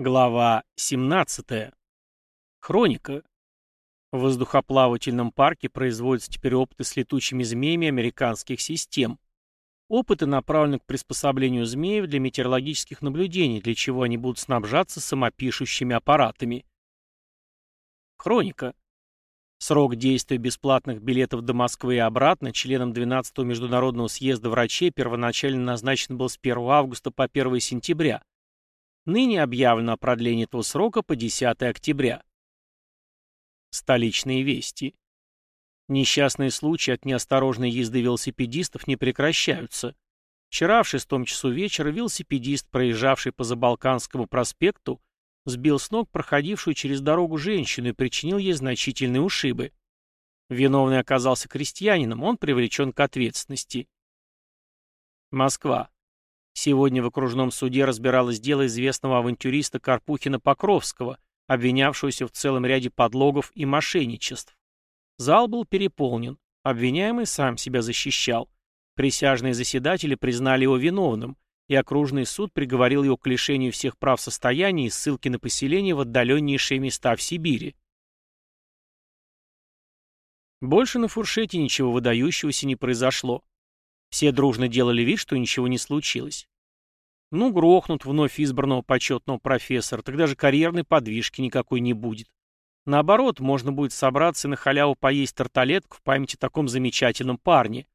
Глава 17. Хроника. В воздухоплавательном парке производятся теперь опыты с летучими змеями американских систем. Опыты направлены к приспособлению змеев для метеорологических наблюдений, для чего они будут снабжаться самопишущими аппаратами. Хроника. Срок действия бесплатных билетов до Москвы и обратно членам 12-го Международного съезда врачей первоначально назначен был с 1 августа по 1 сентября. Ныне объявлено о продлении этого срока по 10 октября. Столичные вести. Несчастные случаи от неосторожной езды велосипедистов не прекращаются. Вчера в шестом часу вечера велосипедист, проезжавший по Забалканскому проспекту, сбил с ног проходившую через дорогу женщину и причинил ей значительные ушибы. Виновный оказался крестьянином, он привлечен к ответственности. Москва. Сегодня в окружном суде разбиралось дело известного авантюриста Карпухина Покровского, обвинявшегося в целом ряде подлогов и мошенничеств. Зал был переполнен. Обвиняемый сам себя защищал. Присяжные заседатели признали его виновным, и окружный суд приговорил его к лишению всех прав состояния и ссылки на поселение в отдаленнейшие места в Сибири. Больше на фуршете ничего выдающегося не произошло. Все дружно делали вид, что ничего не случилось. Ну, грохнут вновь избранного почетного профессора, тогда же карьерной подвижки никакой не будет. Наоборот, можно будет собраться и на халяву поесть тарталетку в память о таком замечательном парне.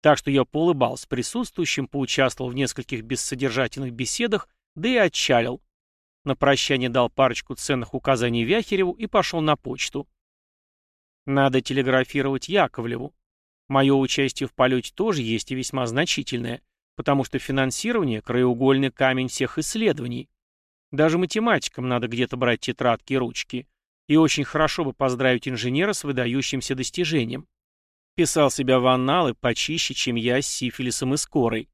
Так что я поулыбался присутствующим, поучаствовал в нескольких бессодержательных беседах, да и отчалил. На прощание дал парочку ценных указаний Вяхереву и пошел на почту. Надо телеграфировать Яковлеву. Мое участие в полете тоже есть и весьма значительное, потому что финансирование – краеугольный камень всех исследований. Даже математикам надо где-то брать тетрадки и ручки. И очень хорошо бы поздравить инженера с выдающимся достижением. Писал себя в анналы почище, чем я с сифилисом и скорой.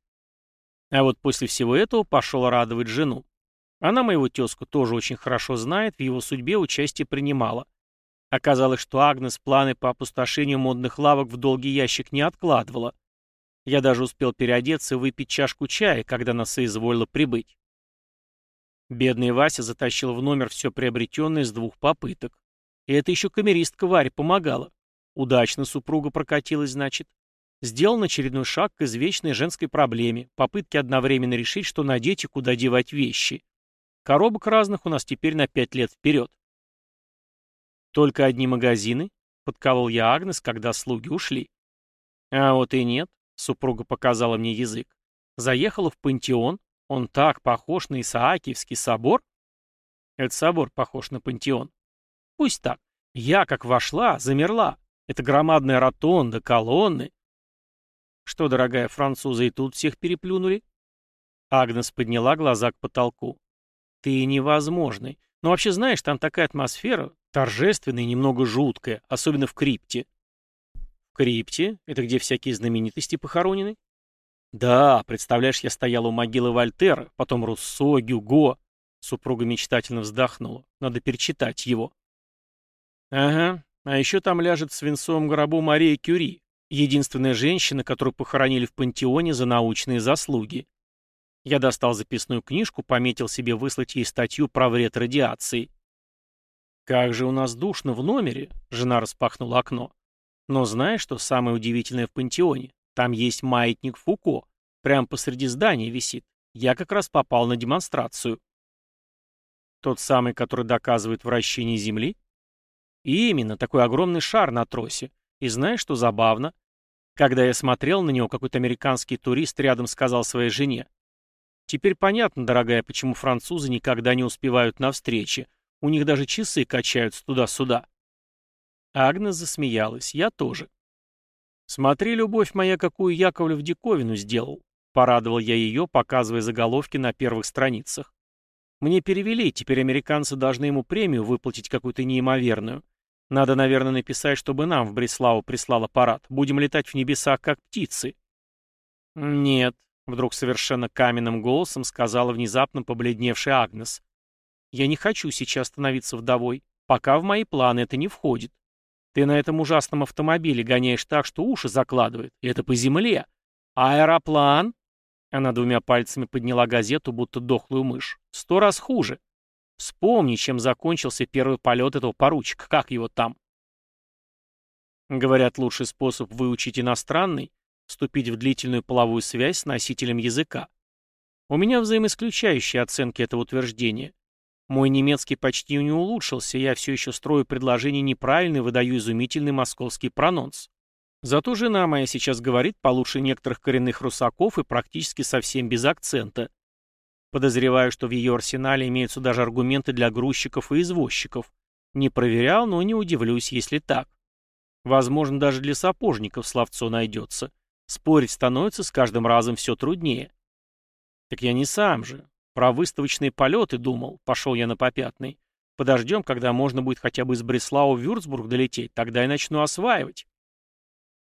А вот после всего этого пошел радовать жену. Она моего тезку тоже очень хорошо знает, в его судьбе участие принимала. Оказалось, что Агнес планы по опустошению модных лавок в долгий ящик не откладывала. Я даже успел переодеться и выпить чашку чая, когда она соизволила прибыть. Бедный Вася затащил в номер все приобретенное с двух попыток. И это еще камеристка Варя помогала. Удачно супруга прокатилась, значит. Сделан очередной шаг к извечной женской проблеме, попытке одновременно решить, что надеть и куда девать вещи. Коробок разных у нас теперь на пять лет вперед. «Только одни магазины?» — подколол я Агнес, когда слуги ушли. «А вот и нет», — супруга показала мне язык. «Заехала в пантеон. Он так похож на Исаакиевский собор». «Это собор похож на пантеон». «Пусть так. Я, как вошла, замерла. Это громадная ротонда, колонны». «Что, дорогая французы, и тут всех переплюнули?» Агнес подняла глаза к потолку. «Ты невозможный. Но вообще, знаешь, там такая атмосфера, торжественная и немного жуткая, особенно в крипте. Крипте? Это где всякие знаменитости похоронены? Да, представляешь, я стояла у могилы Вольтера, потом Руссо, Гюго. Супруга мечтательно вздохнула. Надо перечитать его. Ага, а еще там ляжет в свинцовом гробу Мария Кюри, единственная женщина, которую похоронили в пантеоне за научные заслуги. Я достал записную книжку, пометил себе выслать ей статью про вред радиации. «Как же у нас душно в номере!» — жена распахнула окно. «Но знаешь, что самое удивительное в пантеоне? Там есть маятник Фуко. Прямо посреди здания висит. Я как раз попал на демонстрацию». «Тот самый, который доказывает вращение Земли?» И именно, такой огромный шар на тросе. И знаешь, что забавно? Когда я смотрел на него, какой-то американский турист рядом сказал своей жене, Теперь понятно, дорогая, почему французы никогда не успевают на встречи. У них даже часы качаются туда-сюда. Агнес засмеялась. Я тоже. Смотри, любовь моя, какую Яковлев диковину сделал. Порадовал я ее, показывая заголовки на первых страницах. Мне перевели, теперь американцы должны ему премию выплатить какую-то неимоверную. Надо, наверное, написать, чтобы нам в Бреславу прислал аппарат. Будем летать в небесах, как птицы. Нет, Вдруг совершенно каменным голосом сказала внезапно побледневшая Агнес. «Я не хочу сейчас становиться вдовой. Пока в мои планы это не входит. Ты на этом ужасном автомобиле гоняешь так, что уши закладывает. И это по земле. Аэроплан?» Она двумя пальцами подняла газету, будто дохлую мышь. «Сто раз хуже. Вспомни, чем закончился первый полет этого поручика. Как его там? Говорят, лучший способ выучить иностранный — вступить в длительную половую связь с носителем языка. У меня взаимоисключающие оценки этого утверждения. Мой немецкий почти не улучшился, я все еще строю предложение неправильно и выдаю изумительный московский прононс. Зато жена моя сейчас говорит получше некоторых коренных русаков и практически совсем без акцента. Подозреваю, что в ее арсенале имеются даже аргументы для грузчиков и извозчиков. Не проверял, но не удивлюсь, если так. Возможно, даже для сапожников словцо найдется. Спорить становится с каждым разом все труднее. Так я не сам же. Про выставочные полеты думал, пошел я на попятный. Подождем, когда можно будет хотя бы из Бреслау в Вюрцбург долететь, тогда и начну осваивать.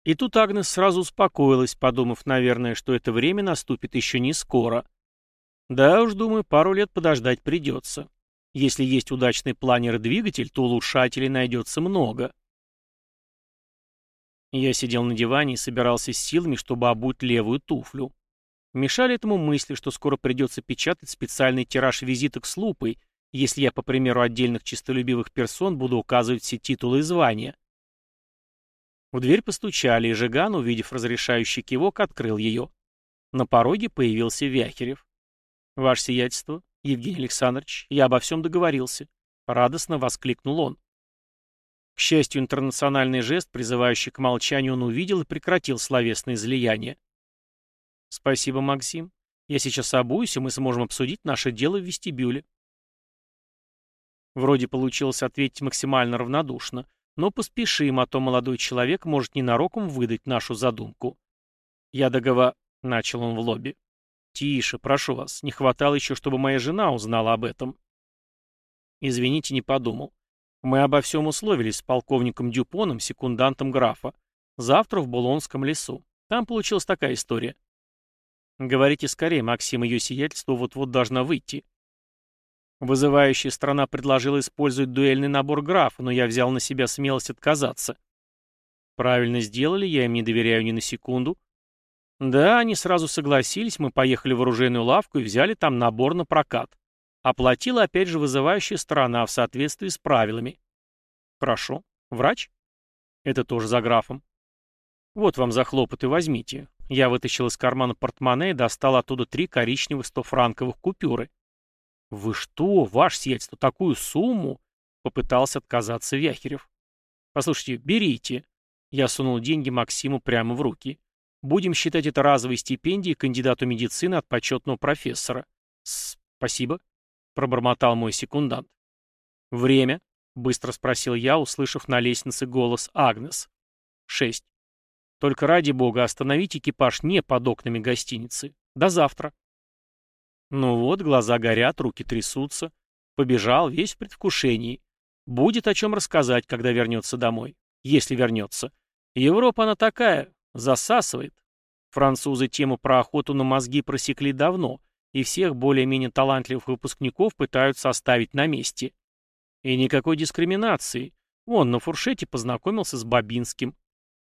И тут Агнес сразу успокоилась, подумав, наверное, что это время наступит еще не скоро. Да уж, думаю, пару лет подождать придется. Если есть удачный планер и двигатель, то улучшателей найдется много. Я сидел на диване и собирался с силами, чтобы обуть левую туфлю. Мешали этому мысли, что скоро придется печатать специальный тираж визиток с лупой, если я, по примеру отдельных чистолюбивых персон, буду указывать все титулы и звания. В дверь постучали, и Жиган, увидев разрешающий кивок, открыл ее. На пороге появился Вяхерев. «Ваше сиятельство, Евгений Александрович, я обо всем договорился», — радостно воскликнул он. К счастью, интернациональный жест, призывающий к молчанию, он увидел и прекратил словесное излияние. «Спасибо, Максим. Я сейчас обуюсь, и мы сможем обсудить наше дело в вестибюле». Вроде получилось ответить максимально равнодушно, но поспешим, а то молодой человек может ненароком выдать нашу задумку. «Я договор...» — начал он в лобби. «Тише, прошу вас. Не хватало еще, чтобы моя жена узнала об этом». Извините, не подумал. Мы обо всем условились с полковником Дюпоном, секундантом графа. Завтра в Булонском лесу. Там получилась такая история. Говорите скорее, Максим, ее сиятельство вот-вот должна выйти. Вызывающая страна предложила использовать дуэльный набор графа, но я взял на себя смелость отказаться. Правильно сделали, я им не доверяю ни на секунду. Да, они сразу согласились, мы поехали в оружейную лавку и взяли там набор на прокат. Оплатила опять же вызывающая сторона в соответствии с правилами. Хорошо. Врач? Это тоже за графом. Вот вам за хлопоты возьмите. Я вытащил из кармана портмоне и достал оттуда три коричневых стофранковых купюры. «Вы что, ваше сиятельство, такую сумму?» — попытался отказаться Вяхерев. «Послушайте, берите». Я сунул деньги Максиму прямо в руки. «Будем считать это разовой стипендией кандидату медицины от почетного профессора». «Спасибо», — пробормотал мой секундант. «Время?» — быстро спросил я, услышав на лестнице голос Агнес. «Шесть. Только ради бога остановить экипаж не под окнами гостиницы. До завтра. Ну вот, глаза горят, руки трясутся. Побежал, весь в предвкушении. Будет о чем рассказать, когда вернется домой. Если вернется. Европа она такая, засасывает. Французы тему про охоту на мозги просекли давно, и всех более-менее талантливых выпускников пытаются оставить на месте. И никакой дискриминации. Он на фуршете познакомился с Бабинским.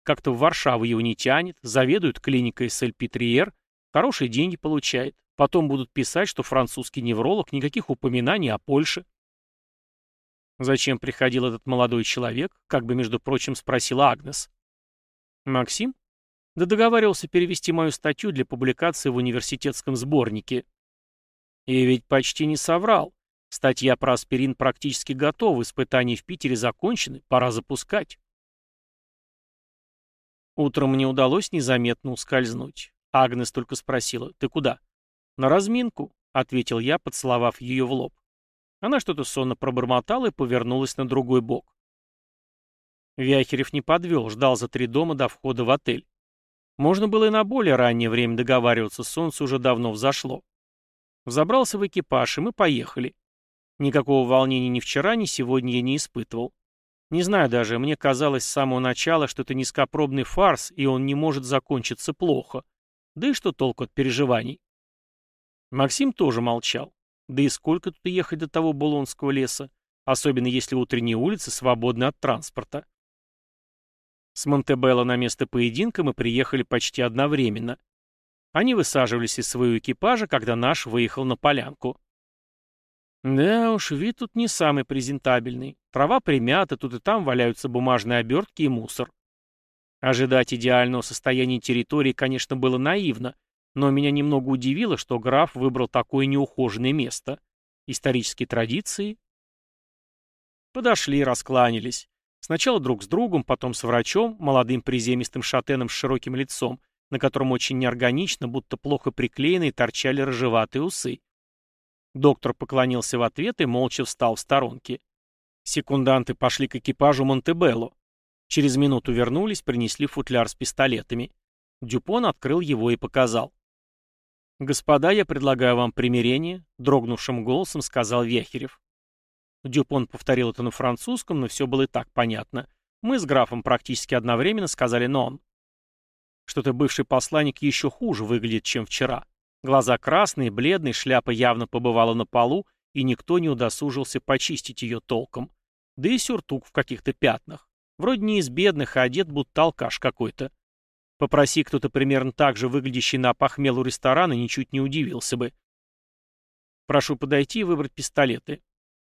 Как-то в Варшаву его не тянет, заведует клиникой Сальпитриер, хорошие деньги получает. Потом будут писать, что французский невролог, никаких упоминаний о Польше. Зачем приходил этот молодой человек, как бы, между прочим, спросила Агнес. Максим? Да договаривался перевести мою статью для публикации в университетском сборнике. И ведь почти не соврал. Статья про аспирин практически готова, испытания в Питере закончены, пора запускать. Утром мне удалось незаметно ускользнуть. Агнес только спросила, «Ты куда?» «На разминку», — ответил я, поцеловав ее в лоб. Она что-то сонно пробормотала и повернулась на другой бок. Вяхерев не подвел, ждал за три дома до входа в отель. Можно было и на более раннее время договариваться, солнце уже давно взошло. Взобрался в экипаж, и мы поехали. Никакого волнения ни вчера, ни сегодня я не испытывал. Не знаю даже, мне казалось с самого начала, что это низкопробный фарс, и он не может закончиться плохо. Да и что толку от переживаний? Максим тоже молчал. Да и сколько тут ехать до того Булонского леса, особенно если утренние улицы свободны от транспорта. С Монтебелло на место поединка мы приехали почти одновременно. Они высаживались из своего экипажа, когда наш выехал на полянку. Да уж, вид тут не самый презентабельный. Трава примята, тут и там валяются бумажные обертки и мусор. Ожидать идеального состояния территории, конечно, было наивно, но меня немного удивило, что граф выбрал такое неухоженное место. Исторические традиции? Подошли, раскланялись. Сначала друг с другом, потом с врачом, молодым приземистым шатеном с широким лицом, на котором очень неорганично, будто плохо приклеенные, торчали рыжеватые усы. Доктор поклонился в ответ и молча встал в сторонке. Секунданты пошли к экипажу Монтебелло. Через минуту вернулись, принесли футляр с пистолетами. Дюпон открыл его и показал. «Господа, я предлагаю вам примирение», — дрогнувшим голосом сказал Вехерев. Дюпон повторил это на французском, но все было и так понятно. Мы с графом практически одновременно сказали «нон». Что-то бывший посланник еще хуже выглядит, чем вчера. Глаза красные, бледные, шляпа явно побывала на полу, и никто не удосужился почистить ее толком. Да и сюртук в каких-то пятнах. Вроде не из бедных, а одет будто алкаш какой-то. Попроси кто-то примерно так же выглядящий на похмелу ресторана, ничуть не удивился бы. «Прошу подойти и выбрать пистолеты».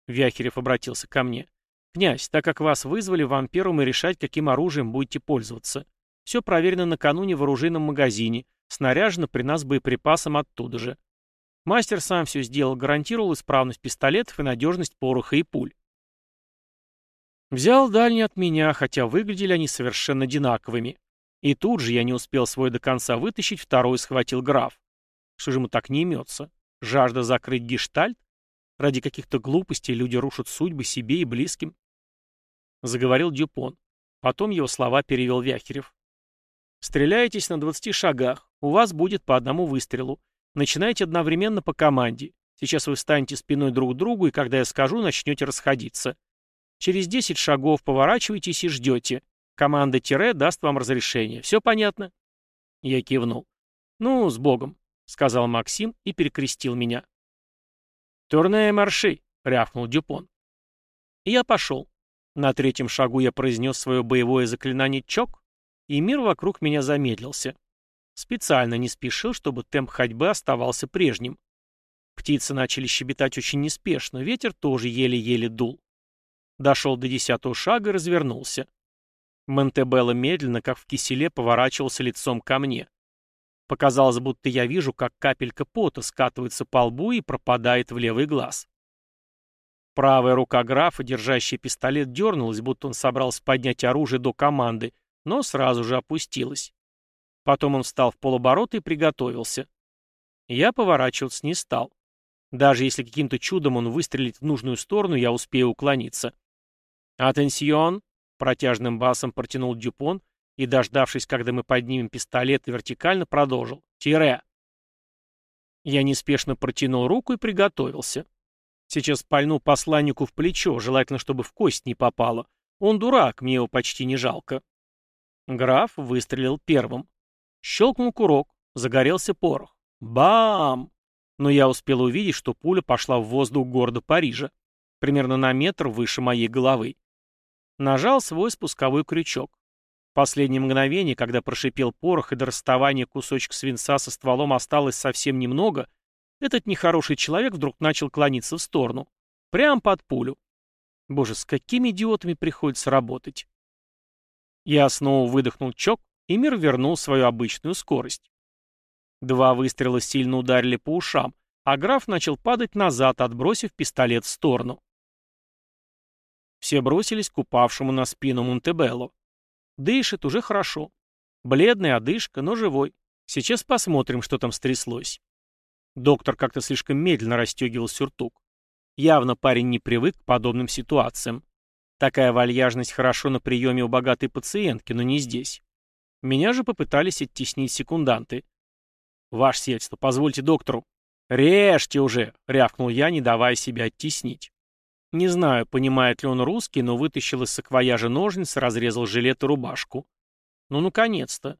Вяхерев обратился ко мне. «Князь, так как вас вызвали, вам первым и решать, каким оружием будете пользоваться. Все проверено накануне в оружейном магазине. Снаряжено при нас боеприпасом оттуда же. Мастер сам все сделал, гарантировал исправность пистолетов и надежность пороха и пуль. Взял дальний от меня, хотя выглядели они совершенно одинаковыми. И тут же я не успел свой до конца вытащить, второй схватил граф. Что же ему так не имется? Жажда закрыть гештальт? Ради каких-то глупостей люди рушат судьбы себе и близким. Заговорил Дюпон. Потом его слова перевел Вяхерев. Стреляетесь на 20 шагах. У вас будет по одному выстрелу. Начинайте одновременно по команде. Сейчас вы встанете спиной друг к другу, и когда я скажу, начнете расходиться. Через 10 шагов поворачивайтесь и ждете. Команда тире даст вам разрешение. Все понятно?» Я кивнул. «Ну, с Богом», — сказал Максим и перекрестил меня. «Турне марши», — рявкнул Дюпон. И я пошел. На третьем шагу я произнес свое боевое заклинание «Чок», и мир вокруг меня замедлился. Специально не спешил, чтобы темп ходьбы оставался прежним. Птицы начали щебетать очень неспешно, ветер тоже еле-еле дул. Дошел до десятого шага и развернулся. Монтебелло медленно, как в киселе, поворачивался лицом ко мне. Показалось, будто я вижу, как капелька пота скатывается по лбу и пропадает в левый глаз. Правая рука графа, держащая пистолет, дернулась, будто он собрался поднять оружие до команды, но сразу же опустилась. Потом он встал в полоборота и приготовился. Я поворачиваться не стал. Даже если каким-то чудом он выстрелит в нужную сторону, я успею уклониться. «Атенсион!» — протяжным басом протянул Дюпон и, дождавшись, когда мы поднимем пистолет, вертикально продолжил. «Тире!» Я неспешно протянул руку и приготовился. Сейчас пальну посланнику в плечо, желательно, чтобы в кость не попало. Он дурак, мне его почти не жалко. Граф выстрелил первым. Щелкнул курок, загорелся порох. Бам! Но я успел увидеть, что пуля пошла в воздух города Парижа, примерно на метр выше моей головы. Нажал свой спусковой крючок. Последнее мгновение, когда прошипел порох и до расставания кусочек свинца со стволом осталось совсем немного, этот нехороший человек вдруг начал клониться в сторону. Прям под пулю. Боже, с какими идиотами приходится работать. Я снова выдохнул чок, и мир вернул свою обычную скорость. Два выстрела сильно ударили по ушам, а граф начал падать назад, отбросив пистолет в сторону. Все бросились к упавшему на спину Монтебелло. Дышит уже хорошо. Бледный, одышка, но живой. Сейчас посмотрим, что там стряслось. Доктор как-то слишком медленно расстегивал сюртук. Явно парень не привык к подобным ситуациям. Такая вальяжность хорошо на приеме у богатой пациентки, но не здесь. Меня же попытались оттеснить секунданты. «Ваше сельство, позвольте доктору». «Режьте уже!» — рявкнул я, не давая себя оттеснить. Не знаю, понимает ли он русский, но вытащил из саквояжа ножницы, разрезал жилет и рубашку. Ну, наконец-то.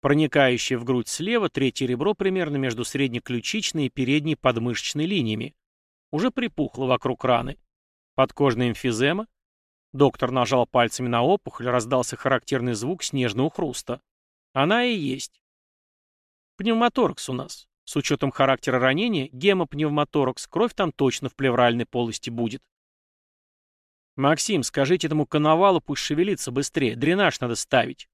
Проникающее в грудь слева, третье ребро примерно между среднеключичной и передней подмышечной линиями. Уже припухло вокруг раны. Подкожная эмфизема, Доктор нажал пальцами на опухоль, раздался характерный звук снежного хруста. Она и есть. Пневмоторакс у нас. С учетом характера ранения, гемопневмоторакс, кровь там точно в плевральной полости будет. «Максим, скажите этому коновалу, пусть шевелится быстрее, дренаж надо ставить».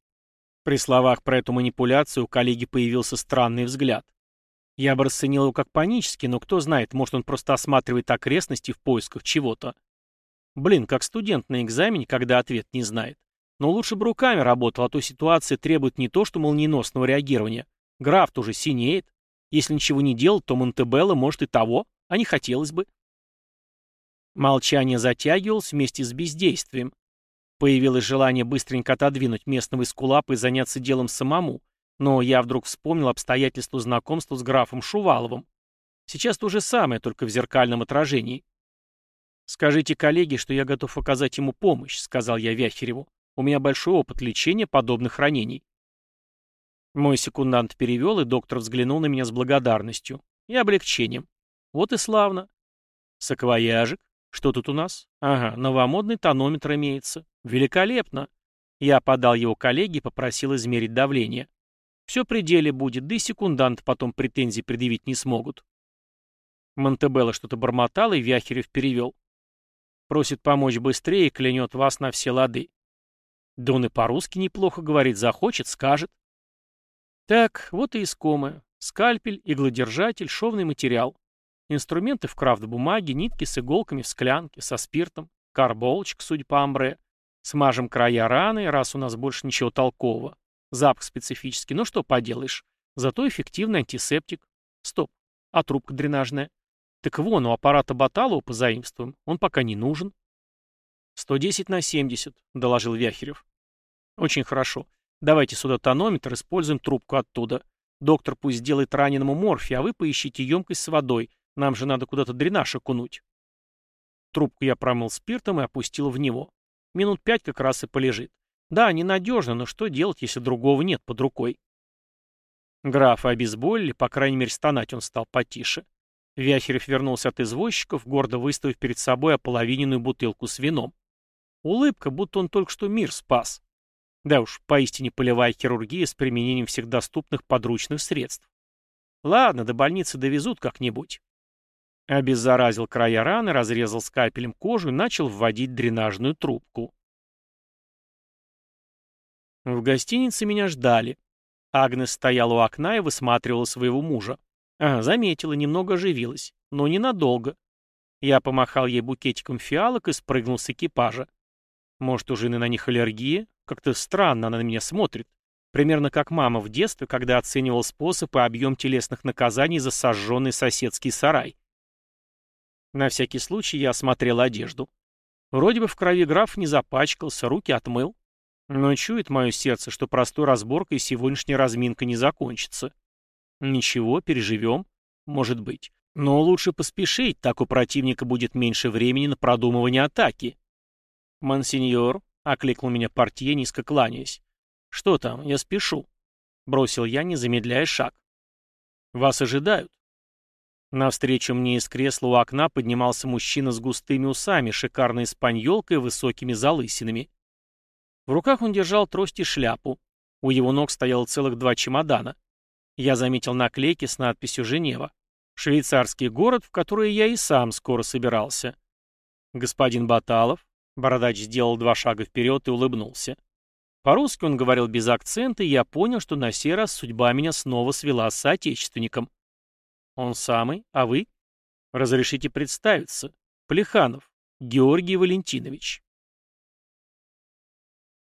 При словах про эту манипуляцию у коллеги появился странный взгляд. Я бы расценил его как панический, но кто знает, может он просто осматривает окрестности в поисках чего-то. Блин, как студент на экзамене, когда ответ не знает. Но лучше бы руками работал, а то ситуация требует не то, что молниеносного реагирования. Граф тоже синеет. Если ничего не делать, то Монтебелло может и того, а не хотелось бы. Молчание затягивалось вместе с бездействием. Появилось желание быстренько отодвинуть местного эскулапа и заняться делом самому, но я вдруг вспомнил обстоятельства знакомства с графом Шуваловым. Сейчас то же самое, только в зеркальном отражении. «Скажите коллеге, что я готов оказать ему помощь», — сказал я Вяхереву. «У меня большой опыт лечения подобных ранений». Мой секундант перевел, и доктор взглянул на меня с благодарностью и облегчением. Вот и славно. Саквояжик. Что тут у нас? Ага, новомодный тонометр имеется. Великолепно. Я подал его коллеге и попросил измерить давление. Все при деле будет, да и секундант потом претензий предъявить не смогут. Монтебелло что-то бормотал, и Вяхерев перевел. Просит помочь быстрее и клянет вас на все лады. Да он и по-русски неплохо говорит, захочет, скажет. Так, вот и искомое. Скальпель, иглодержатель, шовный материал. Инструменты в крафт-бумаге, нитки с иголками в склянке, со спиртом, карболочка, судя по амбре. Смажем края раны, раз у нас больше ничего толкового. Запах специфический, ну что поделаешь. Зато эффективный антисептик. Стоп, а трубка дренажная? Так вон, у аппарата Баталова позаимствуем, он пока не нужен. 110 на 70, доложил Вяхерев. Очень хорошо. Давайте сюда тонометр, используем трубку оттуда. Доктор пусть сделает раненому морфий, а вы поищите емкость с водой. Нам же надо куда-то дренаж окунуть. Трубку я промыл спиртом и опустил в него. Минут пять как раз и полежит. Да, ненадежно, но что делать, если другого нет под рукой? Графа обезболили, по крайней мере, стонать он стал потише. Вяхерев вернулся от извозчиков, гордо выставив перед собой ополовиненную бутылку с вином. Улыбка, будто он только что мир спас. Да уж, поистине полевая хирургия с применением всех доступных подручных средств. Ладно, до больницы довезут как-нибудь. Обеззаразил края раны, разрезал скальпелем кожу и начал вводить дренажную трубку. В гостинице меня ждали. Агнес стояла у окна и высматривала своего мужа. Ага, заметила, немного оживилась, но ненадолго. Я помахал ей букетиком фиалок и спрыгнул с экипажа. Может, у жены на них аллергия? Как-то странно она на меня смотрит. Примерно как мама в детстве, когда оценивал способ и объем телесных наказаний за сожженный соседский сарай. На всякий случай я осмотрел одежду. Вроде бы в крови граф не запачкался, руки отмыл. Но чует мое сердце, что простой разборкой сегодняшняя разминка не закончится. Ничего, переживем. Может быть. Но лучше поспешить, так у противника будет меньше времени на продумывание атаки. «Монсеньор», — окликнул меня портье, низко кланяясь. «Что там? Я спешу», — бросил я, не замедляя шаг. «Вас ожидают». Навстречу мне из кресла у окна поднимался мужчина с густыми усами, шикарной испаньолкой и высокими залысинами. В руках он держал трость и шляпу. У его ног стояло целых два чемодана. Я заметил наклейки с надписью «Женева». Швейцарский город, в который я и сам скоро собирался. Господин Баталов, Бородач сделал два шага вперед и улыбнулся. По-русски он говорил без акцента, и я понял, что на сей раз судьба меня снова свела с соотечественником. Он самый, а вы? Разрешите представиться. Плеханов, Георгий Валентинович.